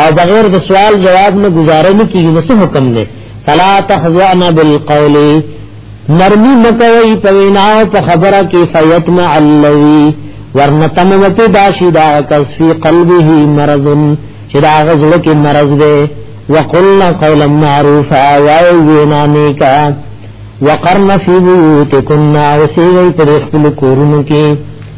او بغیر د سوال جواب نه گزاره نه کیږي نو څه حکم دی فلا تخضعن بالقول نرمی مکوی په ویناو په خبره کې فیتم الذی ورنتم وتی داشی دا کس فی قلبه مرض چې دا غزل کې مرض دی وقلنا قولا معروفا وای وینا نیکا وقرن فی بیوتکنا وسیږي په خپل کورونو کې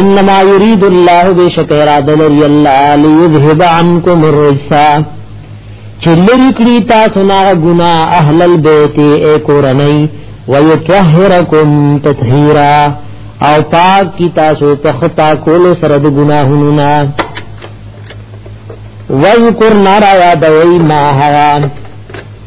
انما يريد الله بشك اراده لري الله ليذهب عنكم الرجس چلری کړي تاسو نه ګنا اهل البيت اي کورنۍ ويطهركم تطهيرا او پاک کی تاسو په خطا کول سره د ګناهونو نه وذكر نارا يا دوي ما هوا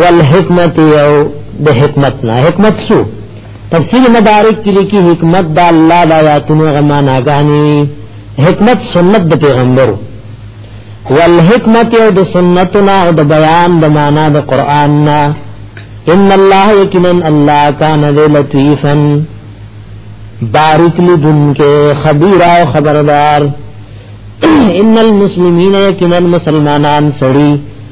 والحکمت یو د حکمت نه حکمت سو تفسیر مدارک کې لیکي حکمت د الله د آیاتونو غمانا غاني حکمت سنت د پیغمبرو والحکمت یو د سنتنا او د بیان د معنا د قران نه ان الله یقینا الله کان ذی لطیفا بارک لدن کے خبیر او خبردار ان المسلمین یقینا مسلمانان سړي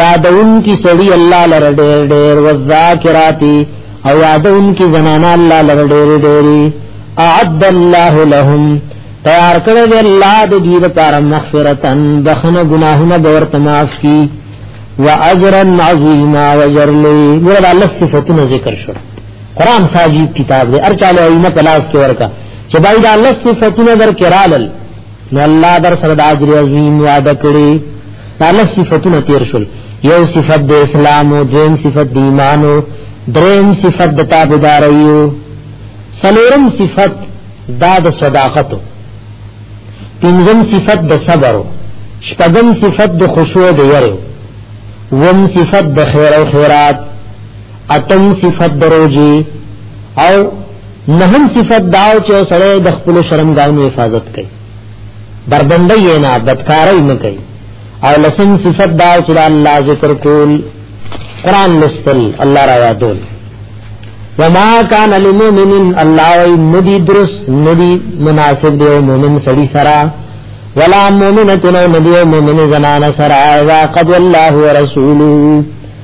یادون کی سړی الله لره ډیر ډیر والذاکراتی او یادون کی زنانا الله لره ډیر ډیر اعد الله لهم تیار کړی دی الله د دې لپاره مغفرتن بخنه ګناهونه به ورته معاف کی واجرا عظیما وجرلی ګور الله صفاتونه ذکر شو قران ساجی کتاب دی ارچاله ایمه پلاس کې ورکا چې بای دا الله صفاتونه در کرالل نو الله در سره د اجر عظیم وعده کړی دا له صفاتونو تیر شول یو صفت د اسلام او دویم صفت د ایمان او دریم صفت د تابعداري او څلورم صفت دا د صداقت او پنځم صفت د صبر او شپږم صفت د خشوع د یره وم صفت د خیر او خیرات اتم صفت د روزي او نهم صفت داو چې سره د خپل شرمګاونو حفاظت کوي بربندې یې نه بدکارۍ نه کوي او لسم صفت داو چې الله ذکر کول قران لستل الله را یادول وما كان للمؤمن الله ندي درس ندي مناسب دی مؤمن سړي سره ولا مؤمنه ندي مؤمن زنانه سره اذا قد الله ورسوله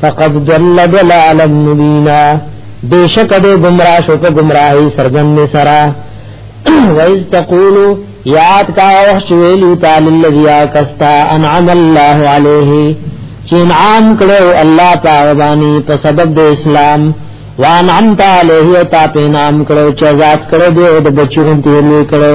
فقد ضل ضلالا مبینا بیشک دې گمراه شو په گمراهی سرګن سرا وایز تقولو یاد کا وحش ویلو تعالی الذی کستا انعم الله علیه چې انعام کړو الله تعالی باندې په سبب د اسلام وانعمت علیه تا په انعام کړو چې ذات کړو دې د بچو ته یې کړو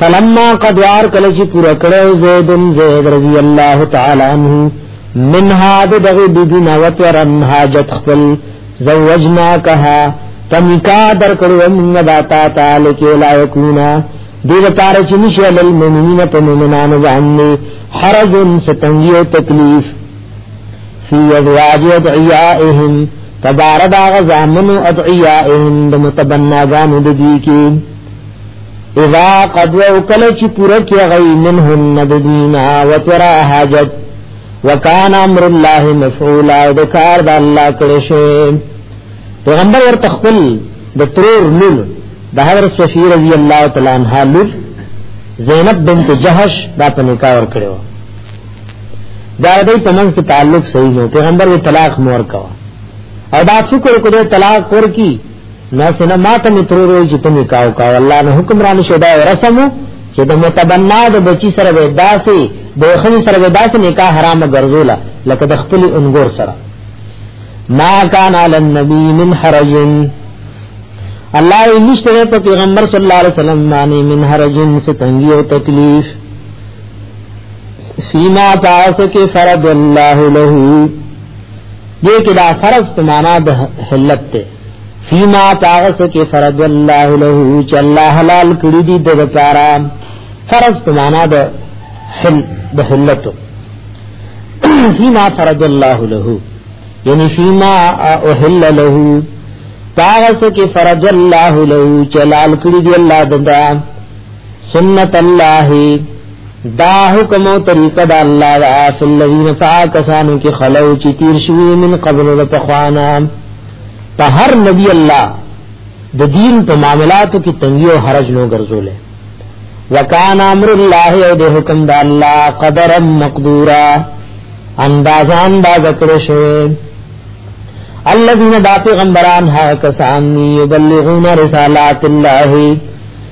فلما قدوار کله چې پورا کړو زید زید رضی الله تعالی عنہ من هاد دغه بیبی نوت ورن حاجت خپل زوجنا کها تنکا در کړو موږ داتا تعالی کې لا یکونا دې لپاره چې نشه للمؤمنین په مؤمنانو باندې حرج ستنګي او تکلیف فی ازواج ادعیائهم تبارد آغا زامن ادعیائهم دمتبناگان ددی کی اذا قد وکل چې پوره کې غي منهم ندینا وترا حاجت وکان امر الله مفعولا د کار د الله کړی شي پیغمبر ورته خپل د ترور لول د حضرت صفی رضی الله تعالی عنها لور زینب بنت جهش دا په نکاح ور کړو دا د دې په منځ کې تعلق صحیح نو پیغمبر یې طلاق مور کړو او دا شکر کړو طلاق ورکی نه سنا ما ته مترو روي چې ته نکاو کا الله نه حکم را نشو دا رسمو چې د متبنا د بچی سره به داسي د خني سره به داسي نکاح حرام ګرځولا لکه د خپل انګور سره ما کان علی النبی من حرج الله یې نشته په پیغمبر صلی الله علیه وسلم باندې من حرج ستنګي او تکلیف سیما تاسو کې فرض الله له دې کې دا فرض په معنا د حلت ته فیما پاغس کې فرض الله له چې الله حلال کړی دي د لپاره فرض په معنا د حل د حلتو فیما فرض الله له یعنی فیما احل له پاغس کې فرض الله له چې حلال کړی دي الله ددا سنت الله دا حکم او طریقه د الله د اصل الذين فاكسانو کې خلو چې تیر شوی من قبل د تخوانا په هر نبی الله د دین په معاملاتو کې تنګي او حرج نو ګرځولې وکان امر الله او د حکم د الله قدر مقدورا اندازان دا ذکر شوی الذين دا پیغمبران ها کسان یبلغون رسالات الله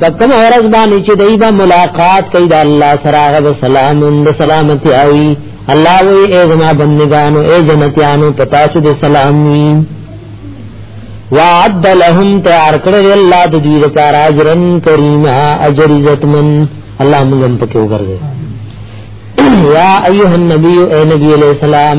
پکم اورز باندې چې دای با ملاقات کوي د الله سره غو سلام اند سلامتی اوي الله وی اے زما بندگانو اے جنتیانو پتا سو دې سلام وی وعد لهم تیار کړل الله د دوی لپاره اجرن کریما اجر عزتمن الله موږ هم پکې وګرځي یا ایه النبی اے نبی علیہ السلام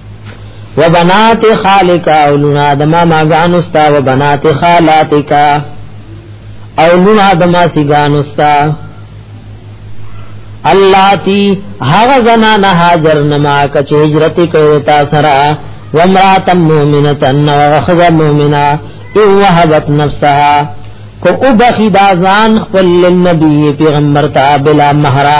و بنات خالک او لنا د ما ما غان استا و بنات خالاتک او لنا د ما سی غان استا اللاتی هغه زنان هاجر نما کچ هجرت کوي تا سرا و امرات مؤمنه و خذ مؤمنه او وهبت نفسها کو او بخی دازان خپل نبی پیغمبر تا بلا مہرا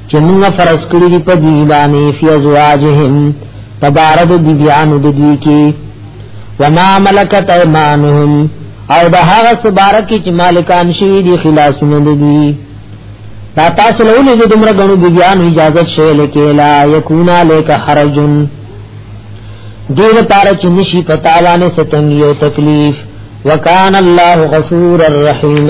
چې موږ فرض کړی دی په دی باندې فی ازواجهم تبارد دی بیانو د دوی کې وما ملکت ایمانهم او د هغه سبارک چې مالکان شوی دی خلاصونه د دوی دا تاسو له ولې د دومره غنو دی بیانو اجازه شوی لکه لا یکونا لک حرجن دیر پارا چې نشي پتاوانه ستنګ یو تکلیف وکان الله غفور الرحیم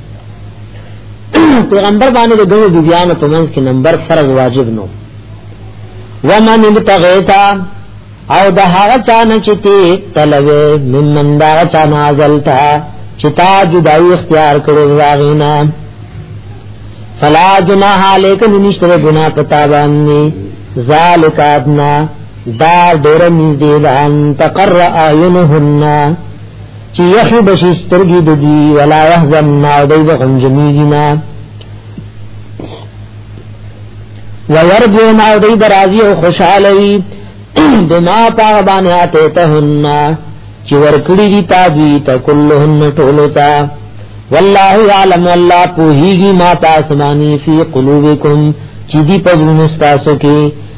پیغمبر باندې د ګڼو بیبیانو په منځ کې نمبر فرض واجب نو ومن ابتغیتا او د هغه چانه چې تی تلوي ممن دا چانه ازلتا چې تا جدای اختیار کړو راغینا فلا جناح علیک نشتره گناہ پتا باندې ذالک ادنا دا ډېر نږدې ده ان تقر اعینهن چې یخی بشي سترګې د دوی ولا يحزن ما دوی به غمجنېږي نه ويرجو ما دوی به راضي او خوشاله وي بما پاغ باندې آتے تهن چې ورکړي دي تا دوی ته کلهن ټولو ته والله يعلم الله پوهیږي ما تاسو باندې فی قلوبکم چې دی په زړه تاسو کې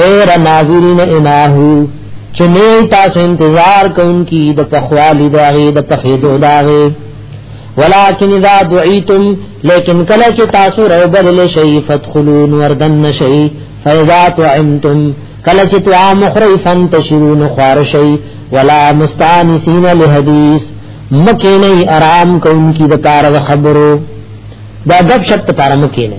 غیر ناظرین اناهو چې نه تاسو انتظار کوونکی د پخوالی داغه د پخېدو داغه ولكن اذا دعيتم لیکن کله چې تاسو روبل لشي فدخلون وردن شي فاذا طعمتم کله چې طعام خوري فانتشرون خوار شي ولا مستانسين لحديث مکه نه آرام کوونکی د کار خبرو دا غب شپ تارم کې نه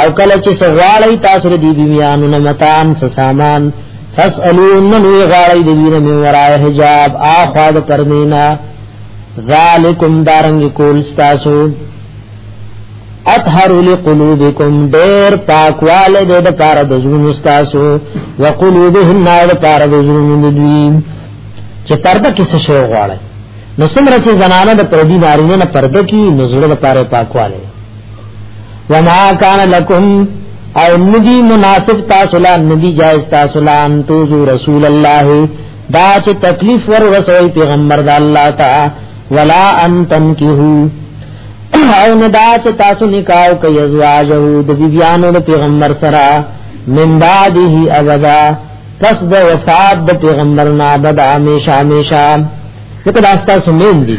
او کله چې سغواړی تاسو دې بیانو نه متان څه سامان فاسالون نو غواړی دې نه می ورای حجاب اخوا د پرمینا ذالکم دارنګ کول تاسو اطهر لقلوبکم ډیر پاکواله دې د پاره د زړونو تاسو وقلوبهم نه د پاره د زړونو دوی چې پرده کې څه شی غواړي نو څومره چې زنانه د پردي نارینه نه پرده کې نو زړه د پاره پاکواله وما کان لکم او ندی مناسب تاسو لا ندی جائز تاسو لا ان توزو رسول الله دا چې تکلیف ور رسوي پیغمبر د الله تا ولا ان تنکحو او ندا چې تاسو نکاح کوي ازواجو د بیبيانو د پیغمبر سره من بعده ابدا پس د وفات د پیغمبر نه ابدا همیشه همیشه دغه داستا سمین دي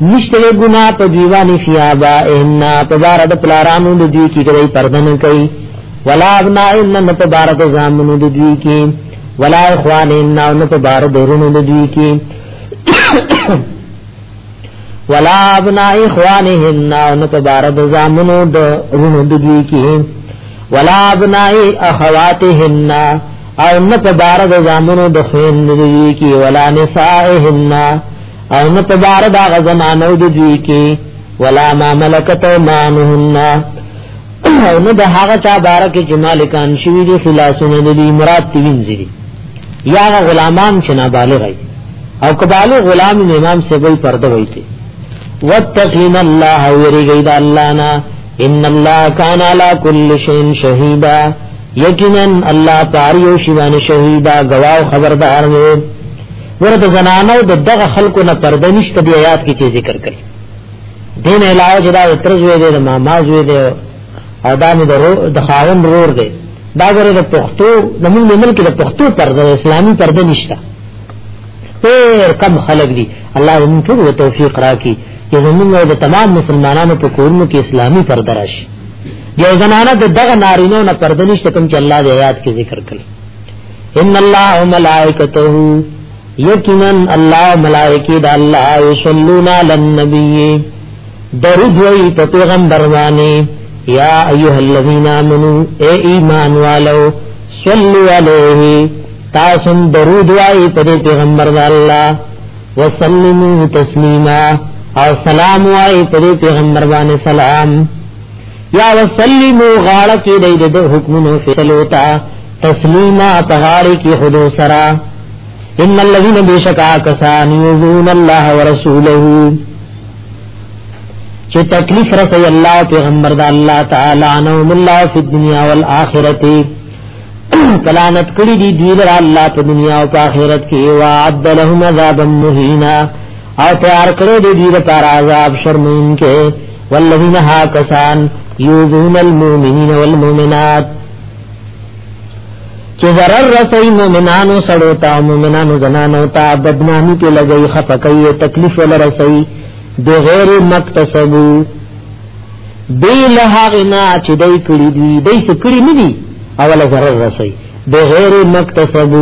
نشته ګنا په دیوانی فیابا ان په بار د پلارانو د دوی کی کوي پردن کوي ولا ابنا ان په بار د زامنو د دوی کی ولا اخوان ان په بار د ورونو د دوی کی ولا ابنا اخوانهم ان په بار د زامنو د ورونو د دوی کی ولا ابنا اخواتهم او نه په بار د زامنو د خوین د دوی کی ولا نسائهم او نه په بار دا غزنانو د دوی کې ولا ما ملکت ایمانهن او نه د هغه چا بار کې چې مالکان شوی دي خلاصونه د دې مراد تینځري یا غلامان چې نابالغ وي او کبالو غلام امام سے بل پرده وي ته واتقین الله ویریږي د الله نه ان الله کان علی کل شیء شهیدا یقینا الله پاریو شیوان شهیدا گواو خبردار دی ګوره د زنانو د دغه خلکو نه پرده نشته دی آیات کې چې ذکر کړي دین علاوه جدا ترز وې دې ما ما زوې دې او دا مې درو د خاون رور دې دا ګوره د پښتو د موږ ملک د پښتو پرده اسلامي پرده نشته ډېر کم خلک دي الله دې موږ ته توفیق راکړي چې زموږ د تمام مسلمانانو په کورونو کې اسلامي پرده راشي یو زنانه د دغه نارینو نه پرده نشته کوم چې الله دې آیات کې ذکر کړي ان الله وملائکته یقینا الله ملائکه د الله یصلون علی النبی درود وی په پیغمبر باندې یا ایها الذین آمنو اے ایمان والو صلو علیه تاسو درود وی په پیغمبر د الله وسلمو تسلیما او سلام وی په پیغمبر باندې سلام یا وسلمو غاړه کې د حکمونو فیصلو ته تسلیما پغاری کی خودو سرا ان الذين بشکا کسان یذون الله ورسوله چې تکلیف رسي الله پیغمبر د الله تعالی نو الله فی الدنیا والآخرت کلانت کړي دي دوی لر الله په دنیا او په آخرت کې وعد لهم عذابا مهینا او تیار کړی دی دې لپاره عذاب شرمین کې والذین ها کسان یوذون المؤمنین والمؤمنات چې zarar رسي مؤمنانو سره تا مؤمنانو زنانو ته بدنامي کې لګي خفقي تکلیف ول رسي بغیر مکتسب بیل هغنا چې دای کړی دی دای څه کړی نه دی اوله zarar رسي بغیر مکتسب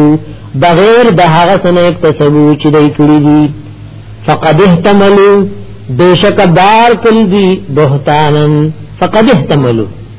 بغیر د هغه سنه اکتسب چې دای کړی دی فقد احتملوا بیشک دار کل دی بہتانن فقد احتملوا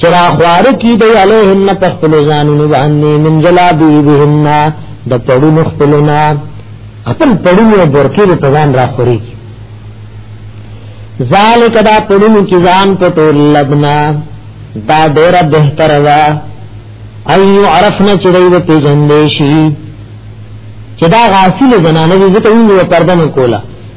چرا خوار کی دی علیهن پخپل زانونو باندې من جلابی بهن د پړو مخپلنا خپل پړو یې برکې د تزان را خوري ذالک دا پړو کی ځان په ټول لبنا دا ډیر بهتر وا ایو عرفنا چې دی په جندې شي چې دا غافل زنانه دې ته یو پردن کولا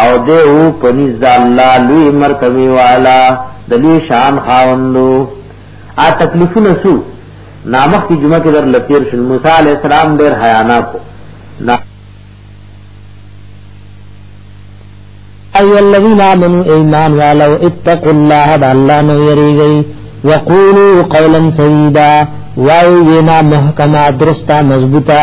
او دې او پنځ د الله لوی مرتبه والا د لوی شان خاوندو ا تکلیفونه سو نامخ کی جمعه کې در لتیر شل موسی علی السلام ډیر حیانا کو ایو الذین آمنو ایمان والو اتقوا الله د الله نو یریږي وقولوا قولا سیدا وایو وینا محکمه درسته مضبوطه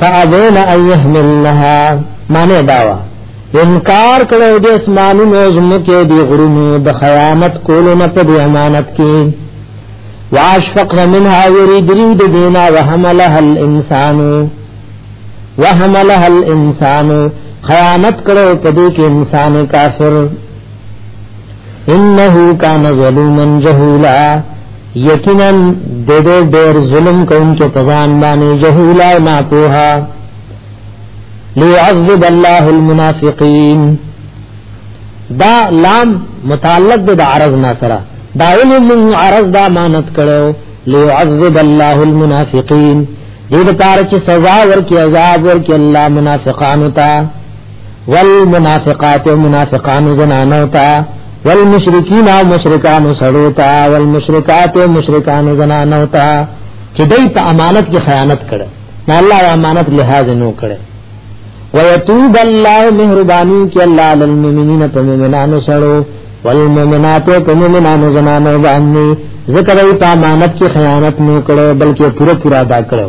فابین ان يحملنها معنی داوا انکار کړو د اسمانو نوزم کې دی غرونو د خیانت کولو نه په امانت کې واشفق منها یریدریو د دینا وحملها الانسان وحملها الانسان خیانت کړو په دې کې انسان کافر انه کان ظلوما جهولا یقینا د دې ډېر ظلم کوم چې په ځان باندې جهولا او ناپوها ليعذب الله المنافقين دا لام متعلق د عرض نه سره دا علم عرض دا مانت کړو ليعذب الله المنافقين دې د پاره چې سزا ورکړي عذاب ورکړي الله منافقانو ته والمنافقات منافقان زنانو تا والمشرکین او مشرکان سړو تا والمشرکات مشرکان زنانو تا چې دوی په امانت کې خیانت کړي نه الله امانت لحاظ نو کړي ويتوب الله مهرباني کې الله للمؤمنین په مؤمنانو سره والمؤمنات په مؤمنانو زنانو باندې ذکر ای په امانت کې خیانت نو کړي بلکې پوره پوره ادا کړو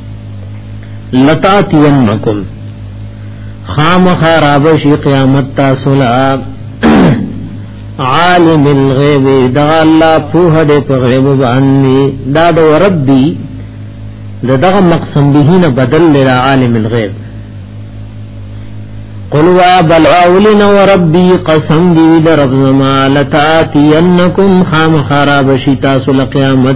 لتاتینکم خامخ رابش قیامت تاسو لا عالم الغیب دا الله په دې په غیب باندې دا د ربي دغه مقسم به نه بدل لرا عالم الغیب قل وا بل اولنا وربي قسم دي در رب زما لتاتينكم خام خراب شتا سل قیامت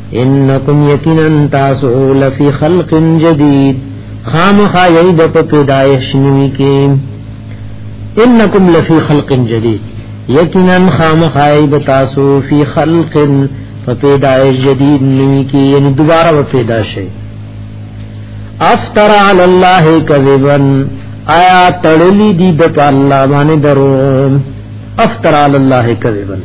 انکم یقینا تاسو لفی خلق جدید خامخا یید په پیدایش نوی کې انکم لفی خلق جدید یقینا خامخا یید تاسو فی خلق په پیدایش جدید نوی کې یعنی دوباره په پیدا شئ افترا علی الله کذبا آیا تړلی دی د الله باندې درو افترا علی الله کذبا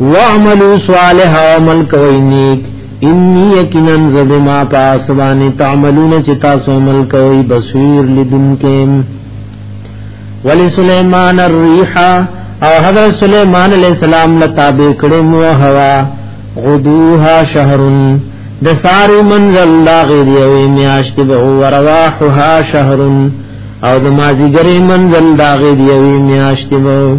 واعملوا صالحا عمل کوي نیک انی یقینا زبما پاسوانی تعملون چې تاسو عمل کوي بصیر لدنکم ولسلیمان الريح او حضرت سلیمان علیہ السلام لتابع کړه مو هوا غدوها شهر د ساری منزل لا غیر یوی میاشت به ورواحها شهر او د مازیګری منزل دا غیر یوی میاشت به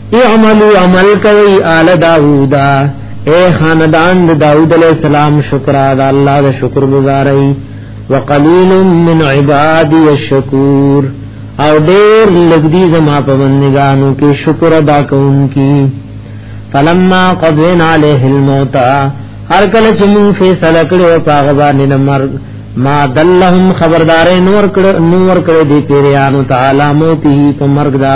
اعملوا عمل کوي آل داوود اے خاندان د داوود علیہ السلام شکر ادا الله د شکر گزاري وقلیل من عبادی الشکور او ډیر لګدی زما په بندګانو کې شکر ادا کوونکی فلما قضینا علیه الموت هر کله چې مون فیصله کړو په هغه باندې مرګ ما دلهم خبردارې نور کړ نور کړ دې پیرانو تعالی موتی په مرګ دا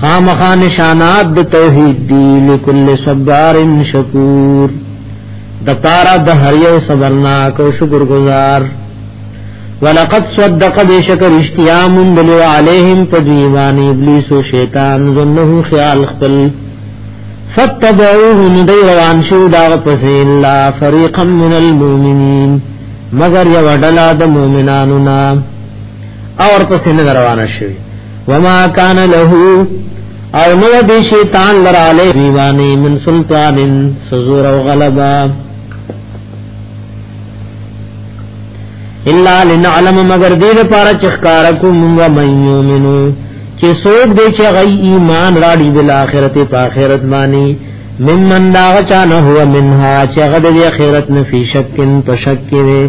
خامخا نشانات د توحید دی لکل صبر شکور د پارا د هر یو صبرناک او شکر گزار ولقد صدق بشکر اشتیام بل علیہم پدیوان ابلیس و شیطان ظنه خیال خپل فتبعوه ندی روان شو داغ پسی اللہ فریقا من المومنین مگر یو ڈلا د مومنانو نام او ورپسې نه روانه شوی وما کان له او نو دی شیطان لرا علی دیوانی من سلطان سزور او غلبا الا لنعلم مگر دې لپاره چې ښکارا کو موږ مې یومنو چې څوک دې چې غي ایمان راړي بل اخرت په اخرت باندې ممن دا چا نه هو منها چې غد دې اخرت نه فی شکن پشک کې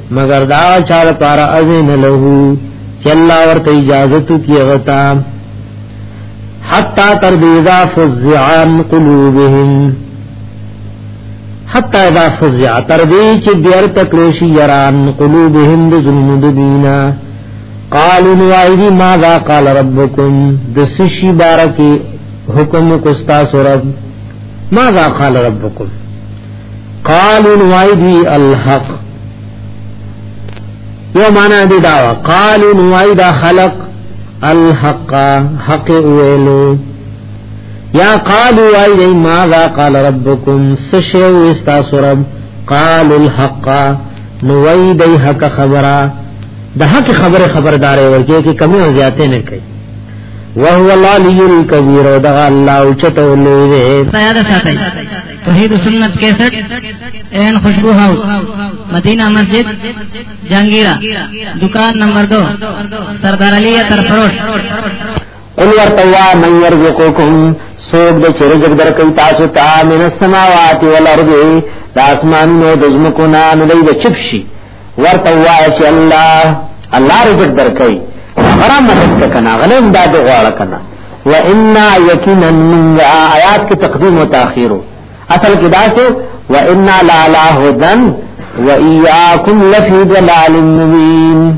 مگر دا چا لپاره اذن له چلا ورته اجازه تو کیغتا حتا تر دې اذا فزعان قلوبهم حتا اذا فزع تر دې چې بیر تکلیشی یران قلوبهم د ظلم د دینا قالوا نوایدی ماذا قال ربکم د سشی بارکی حکم کو استاد رب ماذا قال ربکم قالوا نوایدی الحق یو معنا دی دا قالوا نوای دا خلق الحق حق ویلو یا قالوا وای ما ذا قال ربکم سشو استاسرب قال الحق نوای دی حق خبره د حق خبره خبردار ورکه کی کمی او زیاته نه کوي وهو العلی الکبیر او دا الله او چته لوی دی توحید و سنت کیسٹ این خوشبو ہاؤس مدینہ مسجد جہانگیرہ دکان نمبر دو سردار علی تر فروش قل ورتوا من يرزقكم سوق د چرګ در کوي تاسو ته من السماوات والارض د اسمان نو د زمکو نه نه دی چپ شي ورته وایي چې الله الله رزق درکې غره مدد کنا غلې امداد غواړه کنا وإنا یقینا من آیات کې تقدیم او تاخير اصل کې دا چې وإنا لا لا هدن وإياكم لفي ضلال مبين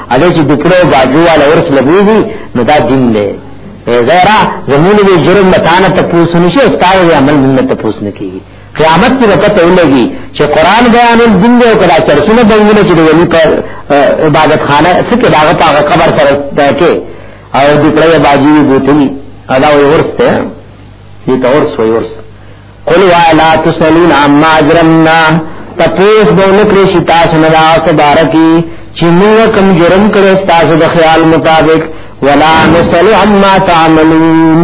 اده چې دکړو باجو والا ورس لګوي نو دا دین دی زیرا زمون وی جرم متانه ته پوس نشي استاد وی عمل منت ته پوس نه کیږي قیامت کې وخت ولګي چې قران بیان دین دی او کدا چرسونه بنګونه چې ولی پر عبادت خانه څخه داغه په قبر سره ټکه او دکړو باجو بوتنی ادا ورسته دې تور سوې ورسته قل وعلا تسلون عما اجرمنا تپوس به نکړي چې تاسو نه راځه بارکی چې موږ کوم جرم کړو تاسو د خیال مطابق ولا نسل عما تعملون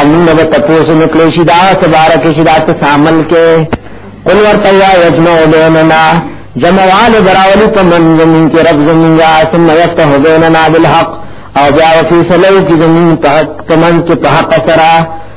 امن به تپوس نکړي چې دا تبارک چې دا تاسو عمل کې قل ورته یا یجمع بیننا جمعوال براولی په من زمین کې رب زمین یا ثم یفتح بیننا بالحق او بیا فیصله کی زمین په حق په من کې په حق سره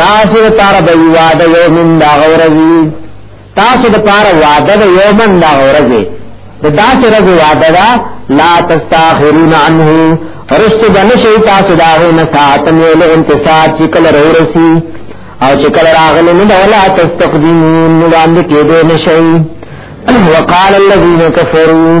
تاسو د پاره د وعده یو من دا غورځي تاسو د پاره وعده د یو من دا غورځي د داسې رز وعده دا لا تستاخرون عنه رست جن شي تاسو دا نه ساتن یو له انتصار چې کله ورسي او چې کله راغلی نو ولا تستقدمون وړاندې کېدو نشي وقال الذين كفروا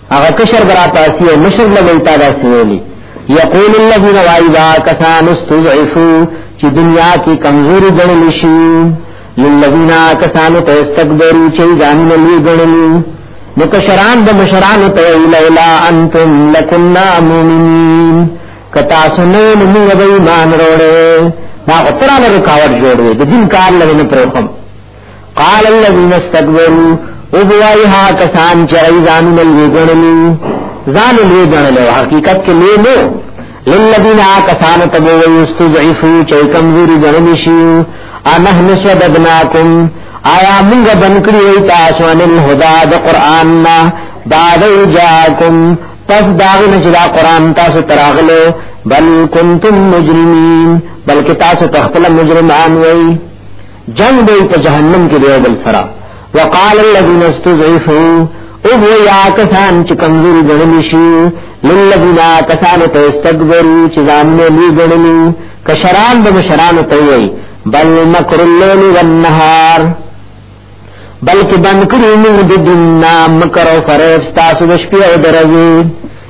هغه کشر برا پاسی او مشر لویتا دا سویلی یقول الذین وایدا کسان استضعفو چې دنیا کې کمزوري ګڼل شي للذین کسان ته استکبرو چې ځان نه لوی ګڼل نو کشران د مشران ته لولا انتم لکنا مؤمنین کتا سنو نو موږ به ایمان وروړې دا قرآن رکاوټ جوړوي د دین کار لري نه پرې کوم قال الذين استكبروا وبوای ها کسان چې ایزانو مل وګڼلی ځان لوی ګڼل او حقیقت کې لوی نو للذین کسان تبو یستضعفو چې کمزوري ګڼل شي انه نسددناکم آیا موږ بنکړی وي تاسو ان الهدى د قران نا بعد جاءکم پس داغه نه چې دا قران تاسو تراغلو بل کنتم مجرمین بلکې تاسو تخپل مجرمان وئ جنگ دی په جهنم کې دی بل سره وقال الذين استضعفوا او هو یا کسان چې کمزوري ګڼل شي للذین کسان ته استكبروا چې ځان نه لوی ګڼل کشران د مشران ته وي بل مکر الليل والنهار بلکې بند کړی موږ د دنیا مکر او فریب تاسو د شپې او درځي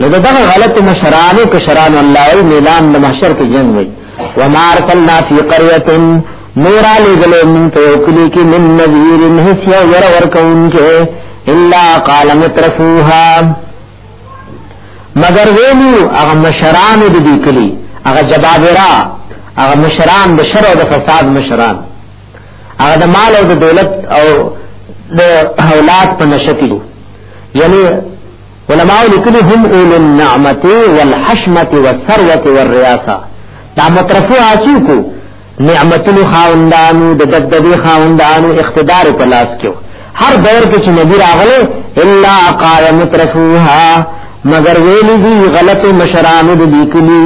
نو دغه غلط مشرانو کشرانو الله ای میلان د محشر کې جنگ وي وما ارسلنا فی قريه نور علی ظلم توکلی کی من نذیر هس یو ور ور کون کې الا قال مترفوها مگر وینو هغه مشران د دې کلی هغه جبابرا هغه مشران د شر او د فساد مشران هغه د مال او د دولت او د اولاد په نشتی یعنی علماء لیکلی هم اول النعمت والحشمت والثروت والریاسه دا مترفو آسو کو نعمتونو خاوندانو د دبدبی خاوندانو اقتدار په لاس کې هر دور کې چې نبی راغله الا قال مترفوها مگر ویلی دی غلط مشران د لیکلی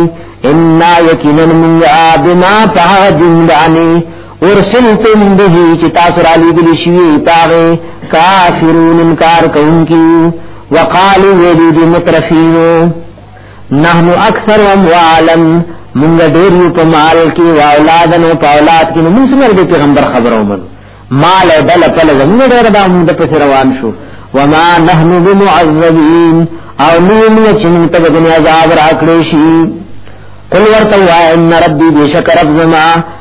ان یقینا من ابنا فهدن دانی ورسلتم به چې تاسو را لېږل شوي پاغه کافرون انکار کوونکي وقالو ویلو دې مترفینو نحن اکثر اموالا مونږ ډېر یو په مال کې او اولادن او په اولاد کې موږ څنګه د پیغمبر خبرو من مال او دل په لږه موږ ډېر دا موږ په روان شو وما نحن بمعذبین او نیم چې موږ ته د عذاب راکړې شي قل ورته وای ان ربي بشک رب زما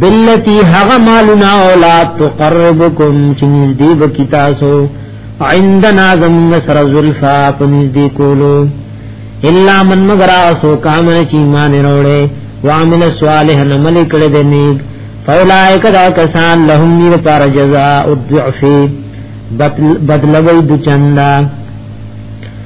بلتی هغه مالنا اولاد تقربکم چې نږدې به کی تاسو عندنا زمون سر زلفا په نږدې کولو الا من مگر اسو کامل چې ایمان وروړي وعمل صالح عمل کړه دې نیک فولائک دا کسان لهم نیر پار جزاء الضعف بدلوی دو چندا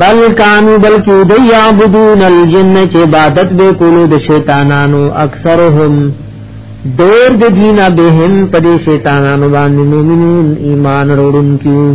بل کانو بلکی دی یعبدون الجن چې عبادت به کولو د شیطانانو اکثرهم دیر د دین بهم په دې شیطانانو باندې مومنون ایمان وروړون کیو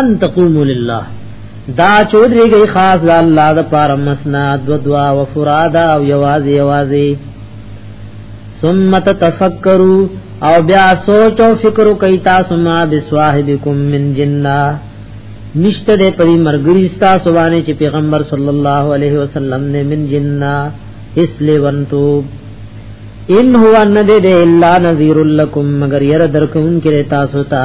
ان تقوموا لله دا چودري گئی خاص د الله د پار مسنا دو دوا و فرادا او یوازي یوازي ثم تفکروا او بیا سوچ او فکر کوي تاسو ما بسواهبکم من جنہ نشته د پری مرګری ستا سوانه چې پیغمبر صلی الله علیه وسلم نے من جنہ اس لیونتو ان هو ان دې الا نذیر لکم مگر ير درکون کې تاسو ته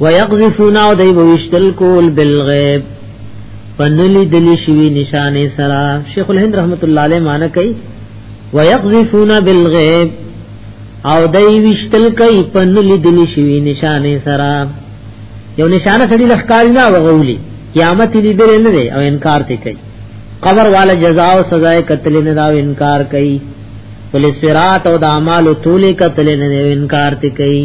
ويقذفون او دی وشتل کول بالغیب پنلی دلی شوی نشانه سرا شیخ الهند رحمت الله علیه معنی کوي ويقذفون بالغیب او دی وشتل کوي پنلی دلی شوی نشانه سرا یو نشانه سړي لخکاری نه وغولي قیامت دې دې نه دی او انکار ته کوي قبر والا جزاء او سزا قتل نه دا انکار کوي پولیس فرات او د اعمال طول قتل نه انکار ته کوي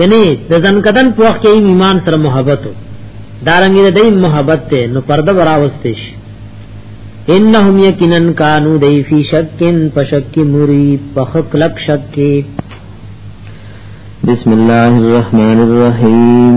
یعنی د ځن کدن په وخت کې ایمان سره محبت دارنګ د دې محبت ته نو پرده براوستې شي انهم یقینا کانوا دی فی شکن پشک مری پخ کلک شک بسم الله الرحمن الرحیم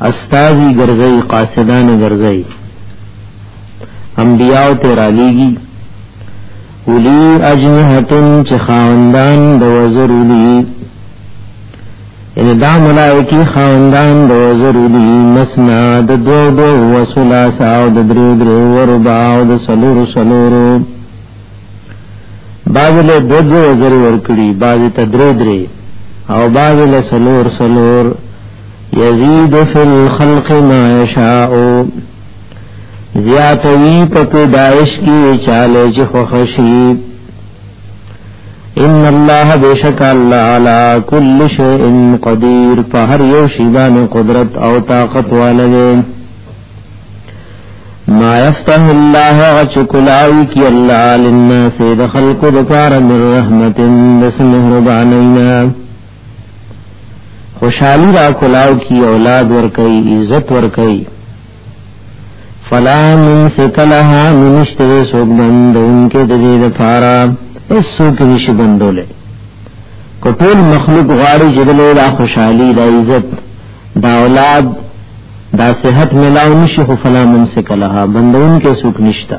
استاذی ګرځي قاصدان ګرځي انبیاء ته رالیږي ولی اجنحتن چې خاوندان د وزرولی ان دا ملائکی خاوندان د وزرولی مسنا د دو دو وسلا ساو د درو درو وربا او د سلور سلورو بعض له دو دو وزر ورکړي بعض ته درو درې او بعض له سلور سلور یزید فی الخلق ما یشاء زیاتوی په پیدائش کې چاله چې خوشی ان الله بشک الله علی کل شیء قدیر په هر یو شی باندې قدرت او طاقت والده ما یفتح الله چکلاوی کی الله للناس د خلق د پار من رحمت دس مهربانینا خوشحالی را کلاو کی اولاد ورکی عزت ورکی فلا من سکلها منشت دے سوک بند ان کے دے دے پارا اس سوک نش بندو لے کو ټول مخلوق غاری جدلے دا خوشحالی دا عزت دا اولاد دا صحت ملاو نشی خو فلا من سکلها بندون کے سوک نشتا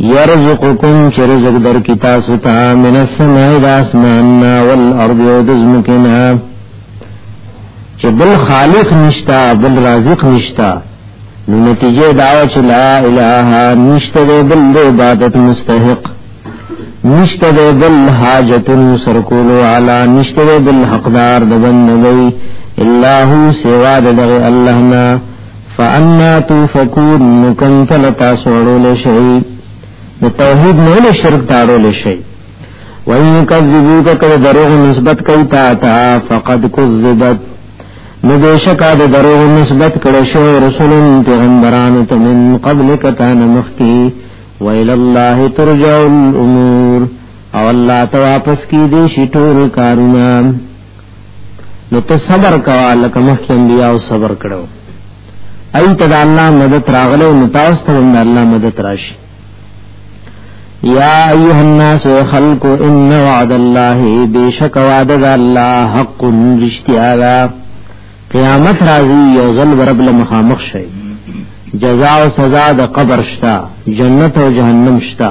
یرزقکم چې رزق در کی تاسو ته من السماء د اسمان نا والارض او د زمکنا چې بل خالق نشتا بل رازق نشتا نو نتیجه دا چې لا اله نشته بل عبادت مستحق نشته بل حاجت سرکول علا نشته بل حقدار د بندګي الا هو سوا د الله نه فانا توفکون نکم کل تاسو اړول شي د توحید نه له شرک تاړول شي وای کذبوک کله دروغ نسبت کوي تا تا فقد کذبت نو بشکا د دروغ نسبت کړه شو رسول پیغمبرانو ته من قبل کتا نمخکی ویل الله ترجع الامور او الله ته واپس کی دي شي ټول کارونه نو ته صبر کوا لکه مخکې انبیاء صبر کړو ای ته د الله مدد راغلو نو تاسو ته د الله مدد راشي یا ایها الناس خلق ان وعد الله بیشک وعد الله حق رشتیا قیامت راځي یو ځل رب له مخامخ شي جزاء او سزا د قبر شتا جنت او جهنم شتا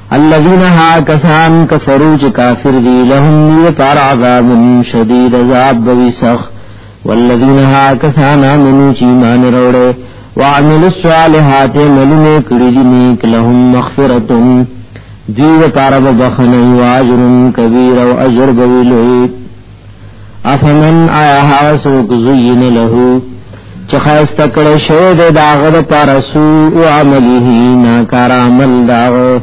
الذين ها کسان کفروا چې کافر دي لهم لپار عذاب شدید عذاب بوي سخ والذین ها کسان امنو چې ایمان وروړي وعملوا الصالحات ملونه کړی دي نیک لهم مغفرۃ دی لپاره بخنه واجر کبیر او اجر بوي لوی افمن آیا هاو سوک زین لہو چه خیست کل شود داغد پرسو و عملیه ناکار عمل داغو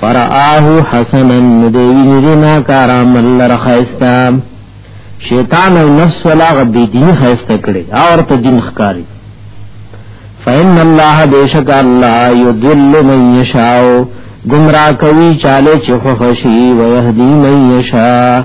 فرآہو حسنا ندوین دی ناکار عمل لر خیستا شیطان او نفس ولا غبی دین خیست کلی اور تا دین خکاری فإن الله بیشک الله یدل من یشاء گمراه کوي چاله چې خوشي ويهدي من یشاء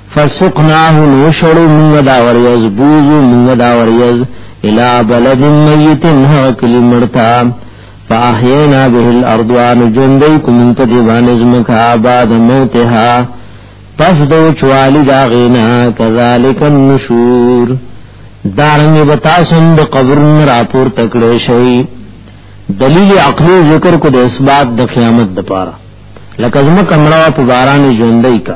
فسقناه نوشړو موږ دا وریز بوزو موږ دا وریز الى بلد میت هغه کلی مرتا فاحینا به الارض وان جندی کوم په دی باندې زمکه آباد موتها پس دو چوالی دا غینا کذالک النشور دارنګ بتاسم د قبر راپور تکړه شي دلیل عقلی ذکر کو د اثبات د قیامت د پاره لکه زمکه مړه په باران ژوندۍ کا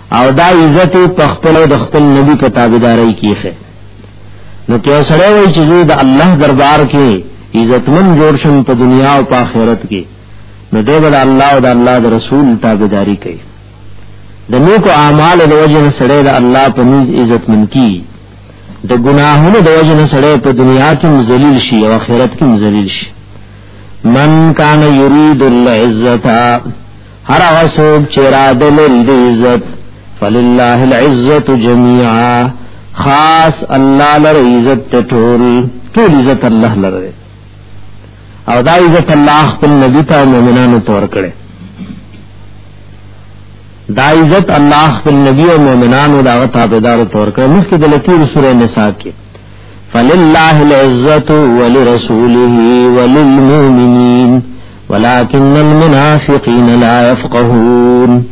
او دا عزت په خپل او د خپل نبی په تابعداري کیخه نو کې سره وای چې زه د الله دربار کې عزتمن جوړ شم په دنیا او په آخرت کې نو دی بل الله او د الله د رسول تابعداري کوي د نیکو اعمال د وجه سره د الله په نيز عزتمن کی د ګناهونو د وجه سره په دنیا کې ذلیل شي او آخرت کې ذلیل شي من کان یرید العزتا هر هغه څوک چې را د لري د عزت فلله العزت جميعا خاص الله لره عزت ته ټول ټول عزت الله لره او دا عزت الله خپل نبی ته مؤمنانو تور کړي دا عزت الله خپل نبی او مؤمنانو دا تابعدار تور کړي مخکې د لتی سورې نساء کې فلله العزت ولرسوله وللمؤمنین ولكن المنافقين لا يفقهون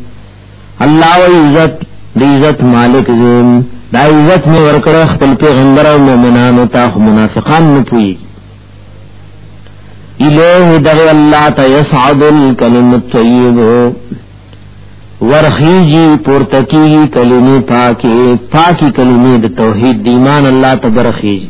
الله وعزت دی عزت مالک زم دا عزت می ورکړه خپل پیغمبر او مؤمنانو ته منافقان نه پوي الیه دغه الله ته یصعد الکلم الطیب ورخیجی پورتکی کلمه پاکه پاکی کلمه د توحید ایمان الله ته برخیجی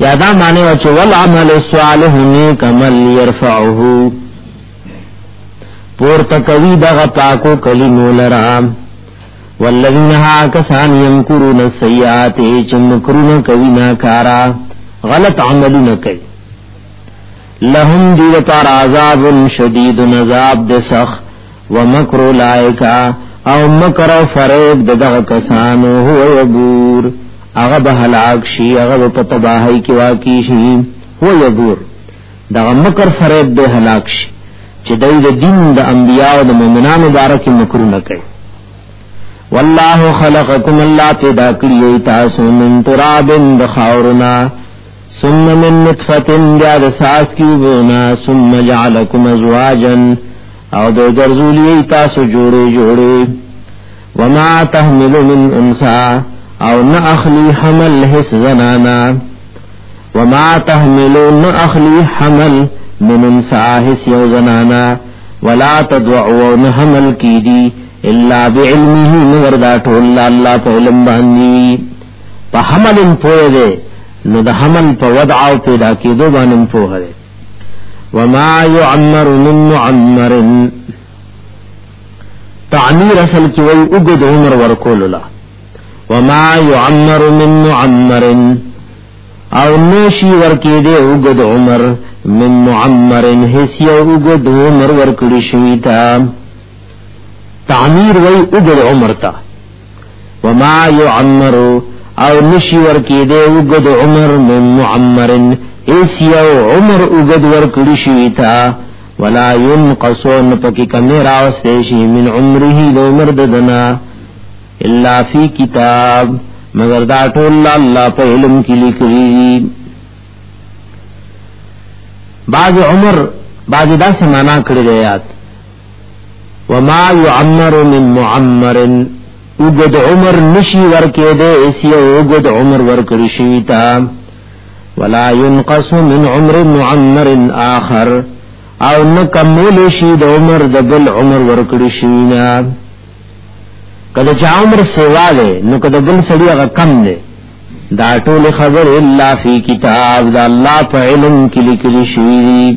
یا دا معنی او چې ول عمل صالح نیک عمل يرفعه پور تکوی دغه پاکو کلمو لرام والذین ها کسان یمکرون السیئات چې مکرونه کوي ناکارا غلط عملونه کوي لهم دی لپار عذاب شدید نذاب د سخ ومکر لائکا او مکر او فریب دغه کسانو هو یبور هغه به هلاک شي هغه په تباہی کې واقع شي هو یبور دغه مکر فریب به هلاک شي چې دای د دین د انبیا او د مؤمنانو باره کې مکرونه کوي والله خلقکم الله پیدا کړی تاسو من ترابن بخاورنا ثم من نطفه بیا د ساس کیوبونا ثم جعلکم ازواجا او د ګرځولی تاسو جوړې جوړې وما تحمل من انسا او نه اخلی حمل هس زنانا وما تحمل نه اخلی حمل من انسا هس یو زنانا ولا تدعو نه حمل کی دی الا بعلمه نور دا ټول الله په علم باندې په حمل پوه دی نو د حمل په وضع او پیدا کېدو باندې پوه دی وما يعمر من معمر تعمیر اصل کې وي اوږد عمر ورکول لا وما يعمر من معمر او نشي ورکې دی اوږد عمر من معمر هیڅ یو اوږد عمر ورکړي شوی تا تعمیر وي اوږد عمر ته وما يعمر او نشي ورکی دی وګد عمر من معمر اس یو عمر وګد ورکړي شي تا ولا ينقصون پکې کمی راوستې شي من عمره د عمر ددنا الا فی کتاب مگر دا ټول الله په علم کې لیکلي بعض عمر بعض داسې معنا کړی دی یاد وما يعمر من معمر وګد عمر نشي ورکه دې اسی وګد عمر ورکړي شي تا ولا ينقص من عمر معمر اخر او نکمل شي د عمر د بل عمر ورکړي شي نه کله چې عمر سیوا ده نو کله بل سړي هغه کم ده دا ټول خبر الا فی کتاب دا الله په علم کې لیکل شوی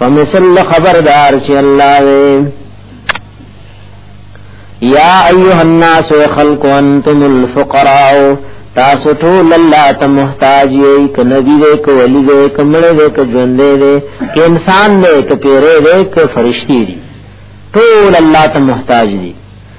فمثل خبردار چې الله وي یا ایها الناس خلق انتم الفقراء تاسو ټول الله ته محتاج یې ک نبی دې ک ولی دې ک مړ دې ک ژوند دې ک انسان دې ک پیرې دې ک فرشتي دې ټول الله ته محتاج دي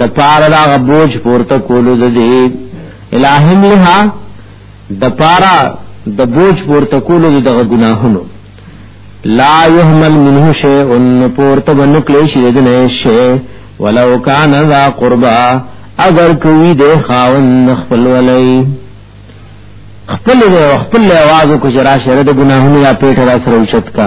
د پار دا غبوج پورته کولو د دې الہم لها د پارا د بوج پورته کولو د دغه ګناهونو لا يهمل منه شيء ان پورته بنکلی شي د نه شي ولو کان ذا قربا اگر کوي د خاون خپل ولای خپل خپل आवाज کو جرا شر د ګناهونو یا پیټه را سره اوچت کا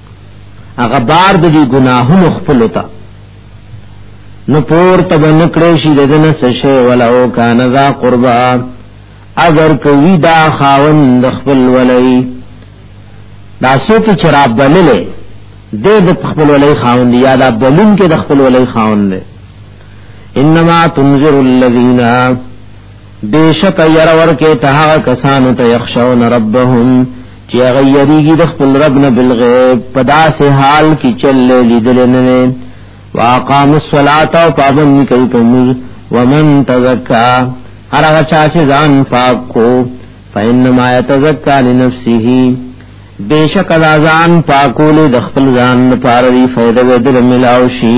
هغه بار د دې ګناهونو خپل ته نو پور تب نکړې شي د دنه سشه ولو کان ذا قربا اگر کوي دا خاون د خپل ولای دا سوت چراب بللې د د خپل ولای خاون دی یا دا بلون کې د خپل ولای خاون دی انما تنذر الذين بیشک ير ورکه ته هغه کسانو ته يخشون ربهم چې هغه یریږي د خپل رب نه بالغیب په داسې حال کې چل لیدل نه نه واقام الصلاه او پابند کوي په موږ ومن تزکا هر هغه چا چې ځان پاک کو فینما یتزکا لنفسه بیشک ځان پاکول د خپل ځان لپاره دی فائدہ ودل ملاوي شي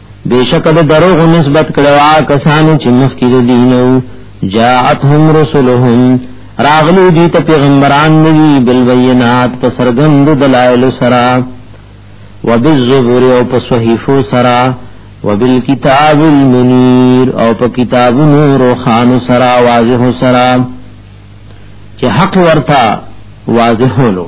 بیشک د دروغ نسبت کړو کسانو چې مخکې د دینو جاءتهم رسلهم راغلو دي ته پیغمبران نوی بالبينات په سرګند دلایل سرا وبالزبر او په صحیفو سرا وبالکتاب المنیر او په کتابونو روخان سرا واضح سرا چې حق ورتا واضحولو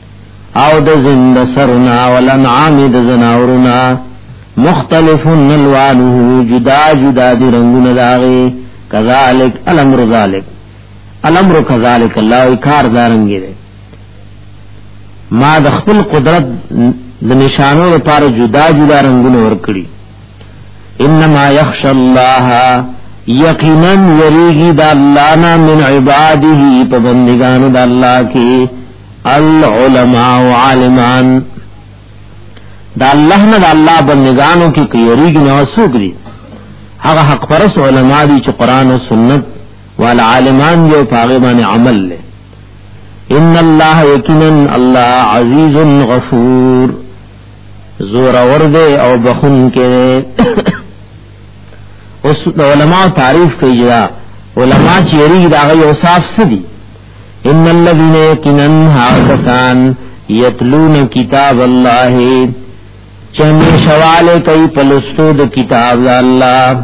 او د زند سرنا ولنعام د زناورنا مختلفن الوانه جدا جدا دی رنگون داغی کذالک الامر ذالک الامر کذالک الله کار دارنګی دی ما د خپل قدرت د نشانو لپاره جدا جدا رنگونه ورکړي انما يخشى الله یقینا یریږي د الله نه من عباده په بندګانو د الله کې العلماء عالمان د الله نه د الله بندګانو کې کیریږي نو څوک دي هغه حق پرس علما دي چې قران او سنت وال عالمان یو پاغه باندې عمل لې ان الله یقینا الله عزیز غفور زور اور دے او بخون کے دے اس علماء تعریف کی جدا علماء چیری دا غی اوصاف سدی ان الذين يكنن هاكسان يتلون كتاب الله چن شواله کوي پلوستو د کتاب الله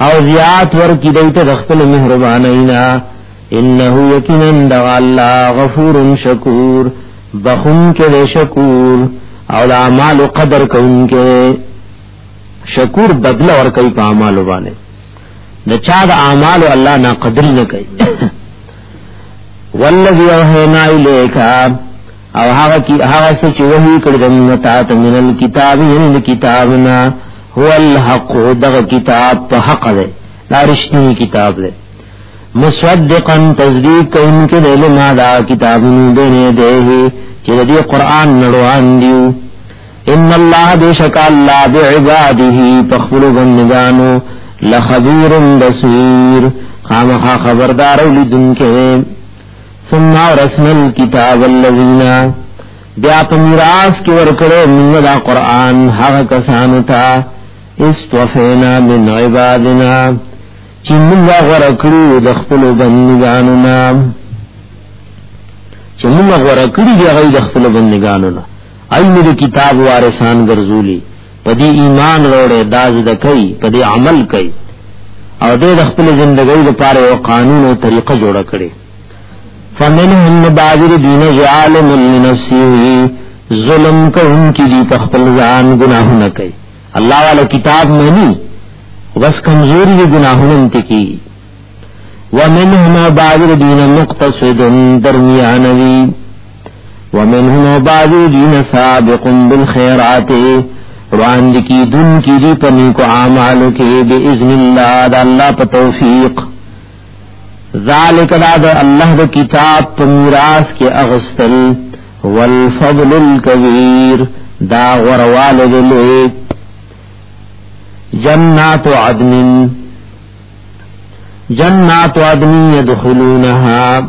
او زیات ورکی دیت دخپل مهربانینا انه یقینا دغ الله غفور شکور بخون کې شکور او د اعمال قدر کوونکې شکور بدل ور کوي په اعمال باندې د چا د اعمال الله نه قدر نه کوي والذي اوهنا اليك او هغه کی هغه څه چې وحی کړی د موږ ته ته من الكتاب یعنی د کتابنا هو الحق دغه کتاب په حق دی دا رښتینی کتاب دی مصدقا تصدیق کوونکی د لما دا کتابونو دنه دی چې د قران نړوان دیو ان الله بشک الله بعباده فخبل بندگانو لخبير بصير خامخا خبردار لیدونکو ثم ورثنا الكتاب الذين بیا په میراث کې ورکړو موږ دا قران هغه کسانو ته استوفینا من عبادنا چې موږ غوړه کړو د خپل بندګانو نه چې موږ غوړه کړی دی هغه د خپل بندګانو نه اينه د کتاب وارثان ګرځولي په دې ایمان وروړي داز د کوي په دې عمل کوي او دې د خپل ژوندۍ لپاره یو قانون او طریقه جوړه کړي فمنهم بعضی دین ظالم لنفسه ظلم کوم کی دی په خپل ځان ګناهونه کوي الله والا کتاب مانی بس کمزوری دی ګناهونه تکي ومنهم بعضی دین مقتصد درمیانوی ومنهم بعضی دین سابق بالخیرات روان دي کی دن کی دی پنی کو اعمالو کې باذن الله د الله په توفیق ذالک دا د الله د کتاب په میراث کې اغستل والفضل الكبير دا غروال دلوی جنات عدن جنات عدن يدخلونها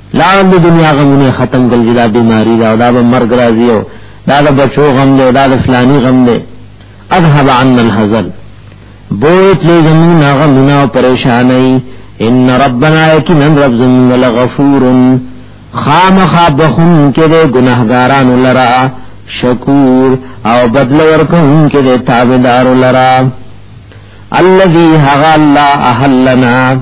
لاړم د دنیا غمونه ختم کړل چې دا بیماری دا دا به مرګ راځي او دا د بچو غم دی دا د فلانی غم دی اذهب عنا الحزن بوت له زمون هغه منا پریشانای ان ربنا یقینا رب زمون لغفور خامخا بخون کې د ګناهګاران لرا شکور او بدل ورکون کې د تابعدار لرا الذي هغا الله احلنا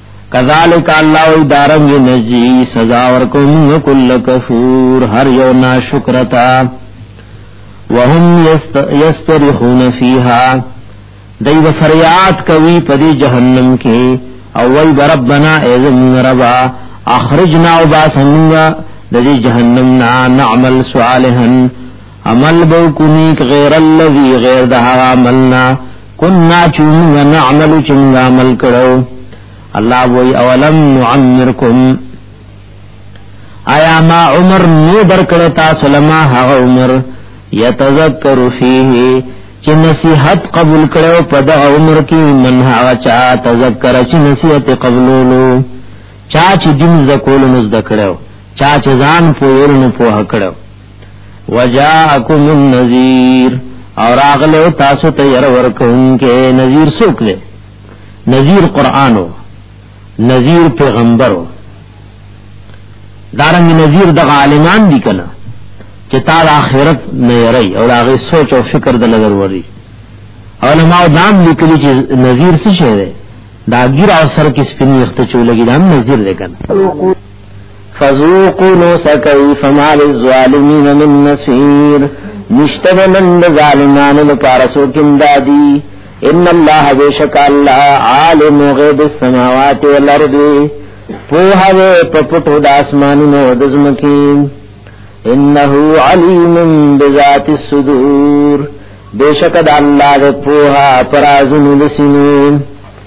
کذالک الله و دارم نجی سزا ورکوم کل کفور هر یو ناشکرتا وهم یسترخون فیها دای و فریاد کوي په دې جهنم کې او وای ربنا اذن ربا اخرجنا وباسنوا د دې جهنم نا نعمل صالحا عمل بو کنیک غیر اللذی غیر دہا عملنا کننا چونگا نعمل چونگا عمل کرو اللہ بوئی اولم نعمرکم آیا ما عمر نو در کرتا سلما ہا عمر یتذکر فیه چې نصیحت قبول کړو په د عمر کې من ها چا تذکر چې نصیحت قبولولو چا چې دین زکول نو زده کړو چا چې ځان پویر نو پوه کړو وجاءکم النذیر اور اغلو تاسو ته ير ورکون کې نذیر څوک دی نذیر قرانو نذیر پیغمبرو دارنګ نذیر د عالمان دي کنه چې تا د آخرت نه یری او هغه سوچ او فکر د لګر وری علماء دام لیکلي چې نذیر څه شی دی دا ګیر او سر کې سپینې اخته چولګي دام نذیر دی کنه فذوقوا نسكي فما للظالمين من نصير نشتر من ظالمان لپارسو کم دادی ان الله بیشک الله عالم غیب السماوات والارض پوها وی پپټو د اسمانونو د زمکی انه علیم بذات الصدور بیشک د الله د پوها پرازن لسنین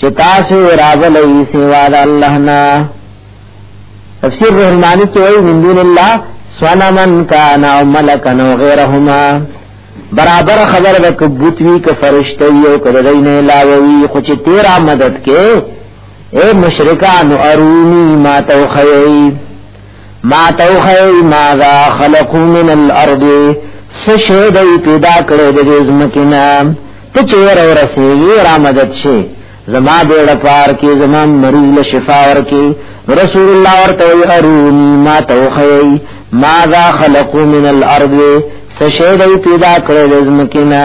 چې تاسو راغلئ سوا د الله نه تفسیر رحمانی کې وایي من دون الله سنمن کان او ملکن او غیرهما برابر خبر د کبوت وی ک فرشتي او ک دین لاوي خو چې تیرا مدد کې اے مشرکان ارونی ما تو خیئی ما توخی ماذا خلقو من الارض سشو دی پیدا کرو دی زمکنا تچور اور سیوی را مدد شی زما بیڑ پار کی زما مریض لشفا ور کی رسول اللہ ورطوی ارونی ما توخی ماذا خلقو من الارض سشو دی پیدا کرو دی زمکنا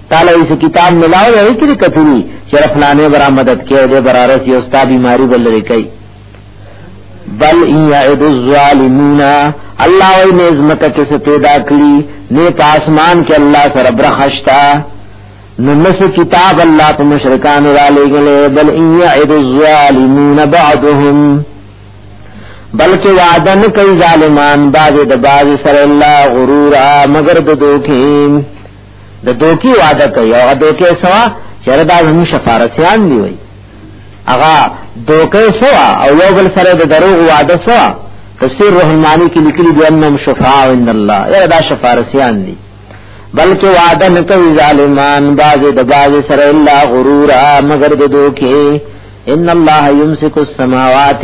تعالی اس کتاب ملاو ہے کہ کتری چر فلانے برا مدد کیا دے برا رس یہ استاد بیماری بل رے کئی بل ان یعد الظالمون اللہ وی نے عظمت کے سے پیدا کلی نے پاسمان کے اللہ سر برخشتا نمس کتاب اللہ پا مشرکان را لے گلے بل ان یعد الظالمون بعضهم بلکہ وعدن کئی ظالمان بعض دباز سر اللہ غرورا مگر دو دو کھیم د دوکي وعده کوي او دوکي سوا چیرې دا زمو شفارسیان دی وي هغه دوکي سوا او یو بل سره د دروغ وعده سوا تفسیر روح المانی کې لیکلي دی انهم شفاعه عند الله یره دا شفارسیان دي بلکې وعده نه کوي ظالمان باز د باز سره الا غرورا مگر د دوکي ان الله يمسك السماوات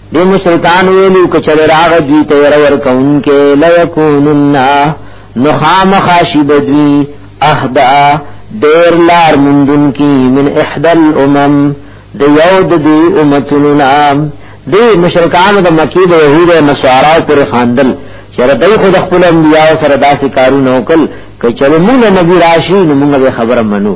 دی مشرکان ویلو کچر راغ دوی تیر ورکون کے لیکونن نخام خاشی بدوی احدا دیر لار مندن کی من احدا الامم دی یود دی امتننا دی مشرکان دا مکی دا یهود و نسوارا پر خاندل چر دی خود اخبر انبیاء سر داسی کارو نوکل کچر مون نبی راشی نمونگ بے خبر منو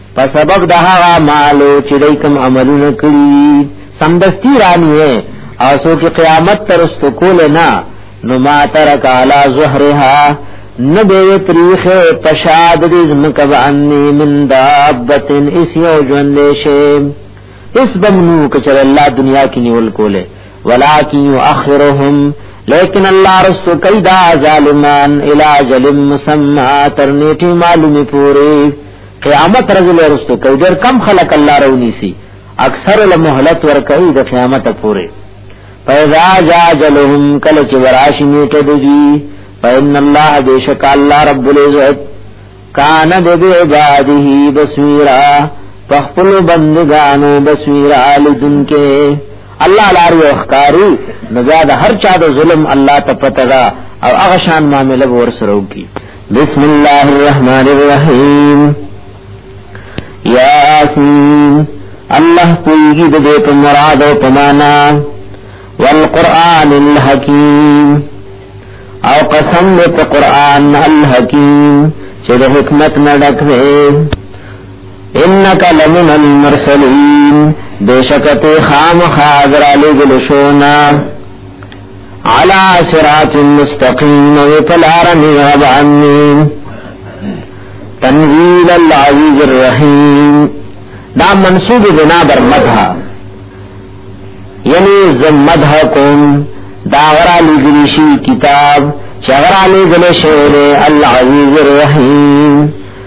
په سبب د هغه مالو چې دای کوم عملونه کړی سمدستی رانی ہے او سو کې قیامت تر است کول نه نو ما ترک علی ظهرها نبی تریخ پشاد دې زمکه باندې من دابتن اس یو ژوند شي اس بمنو کچر الله دنیا کې نیول کوله ولکن یؤخرهم لیکن الله رستو کیدا ظالمان الی ظلم مسما تر نیټه معلومی پوری قیامت رضی الله رستو کوي ډېر کم خلق الله رونی سي اکثر له مهلت ور کوي د قیامت پورې فاذا جاء جلهم کله چې وراشي میټه دوی فإن الله بیشک الله رب العزت کان د عباده بصیرا فخپل بندگانو بصیرا لدنکه الله لار یو ښکاری نو دا د هر چا د ظلم الله ته پته ده او هغه شان معاملې ور سره وکي بسم الله الرحمن الرحیم یاسین الله کویږي د دې په مراد او په معنا والقران الحکیم او قسم دې په قران الحکیم چې د حکمت نه ډک دی انک لمن المرسلین بشکته خام خاضر علی گلشونا علا صراط مستقیم و پلار نیغبانی تنزیل العزیز الرحیم دا منصوب بنا بر مدھا یعنی زم مدھا کن دا غرا لگریشی کتاب چغرا لگلشوئے العزیز الرحیم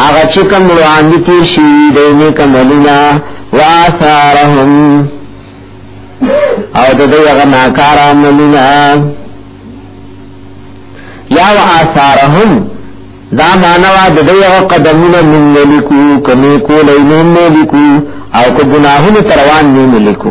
هغه چې کوم وړاندې تیر شي د نیک عملونه واثارهم او د دې هغه ناکار عملونه یا واثارهم دا مانوا د دې هغه قدمونه من ملکو کمی کولای نه ملکو او کو گناهونه تروان نه ملکو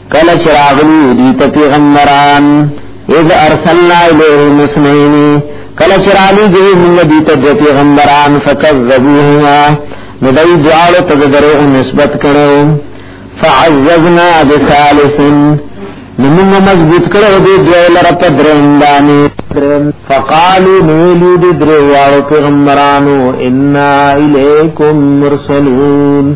کله چې راغلي دوی ته پیغمبران اذ ارسلنا الیهم اثنین کله چې راغلي دوی موږ دوی ته پیغمبران فکذبوهما نو دوی دعاو ته درو نسبت کړو فعززنا بثالث نمو مضبوط کړو دې دوی لره په دریم باندې فقالو نیلی دې درو پیغمبرانو انا الیکم مرسلون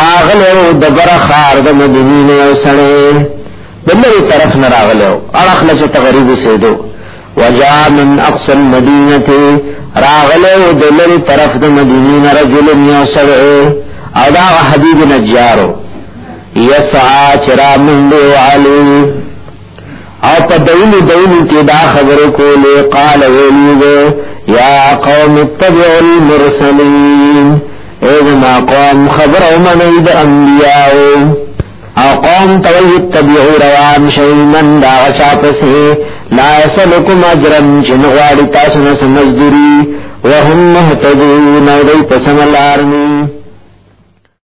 راغلو د بره خار د مدینی نه یو سړی دلری طرف نه راغلو اړخ له چې تغریب سیدو وجا من اقصى المدینه راغلو دلری طرف د مدینی نه رجل یو سړی او دا حبیب نجارو یسعا چرا من دی علی او په دولو دولو کې دا خبرو کولې قال ویلې یا قوم اتبعوا المرسلین اذا ما قوم خبر او منی د انبیاء او قوم توي اتبعوا روان شي من دا غچا پسې لا يسلكم اجرا جن غواړي تاسو نه سمجدري وهم مهتدون او دې پسملارني